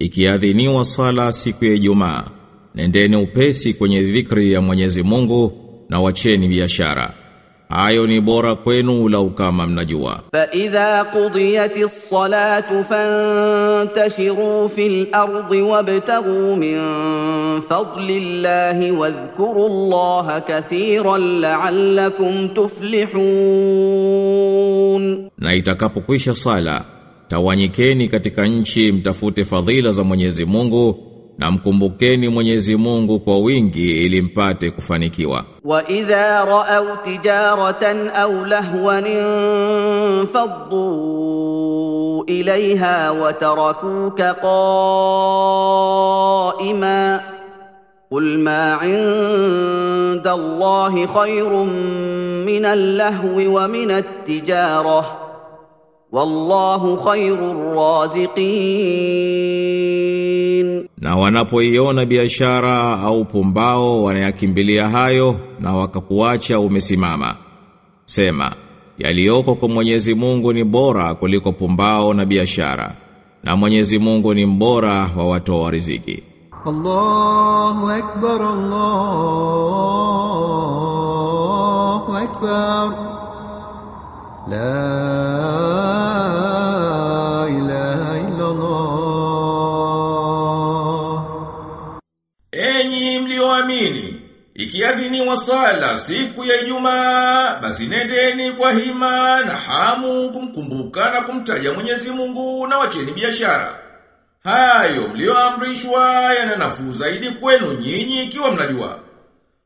ikiadhiniwa sala siku ya Ijumaa. Nendeni upesi kwenye dhikri ya Mwenyezi Mungu na wacheni biashara. Hayo ni bora kwenu lau kama mnajua. Fa idha qudiyatis salatu fantashiru fil ardi wabtaghu min fadlillahi wadhkuru llaha kathiran la'allakum tuflihun, na itakapokwisha sala Tawanyikeni katika nchi mtafute fadhila za Mwenyezi Mungu na mkumbukeni Mwenyezi Mungu kwa wingi ili mpate kufanikiwa. Wa idha ra'aw tijaratan aw lahwan faddu ilayha wa tarakuka qa'ima Qul ma 'inda Allahi khayrun min al-lahwi wa min at-tijarah Wallahu khairur raziqin. Na wanapoiona biashara au pumbao wanayakimbilia hayo na wakakuacha umesimama. Sema, yaliyoko kwa Mwenyezi Mungu ni bora kuliko pumbao na biashara. Na Mwenyezi Mungu ni mbora wa watoa wa riziki. Allahu akbar Allahu akbar. La mlioamini, ikiadhiniwa sala siku ya Ijumaa, basi nendeni kwa hima na hamu kumkumbuka na kumtaja Mwenyezi Mungu na wacheni biashara. Hayo mlioamrishwa yana nafuu zaidi kwenu nyinyi ikiwa mnajua.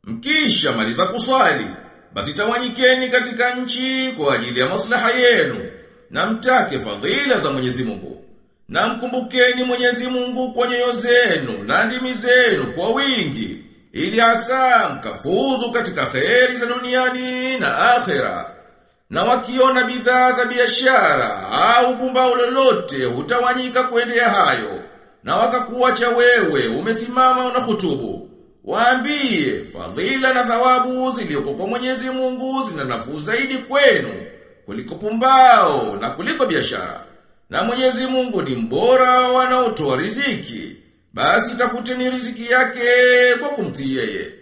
Mkisha maliza kuswali, basi tawanyikeni katika nchi kwa ajili ya maslaha yenu na mtake fadhila za Mwenyezi Mungu. Na mkumbukeni Mwenyezi Mungu kwa nyoyo zenu na ndimi zenu kwa wingi, ili hasa mkafuzu katika kheri za duniani na akhera. Na wakiona bidhaa za biashara au pumbao lolote utawanyika kuendea hayo, na wakakuwacha wewe umesimama unahutubu. Waambie fadhila na thawabu zilioko kwa Mwenyezi Mungu zina nafuu zaidi kwenu kuliko pumbao na kuliko biashara. Na Mwenyezi Mungu ni mbora wa wanaotoa riziki. Basi tafuteni riziki yake kwa kumtii yeye.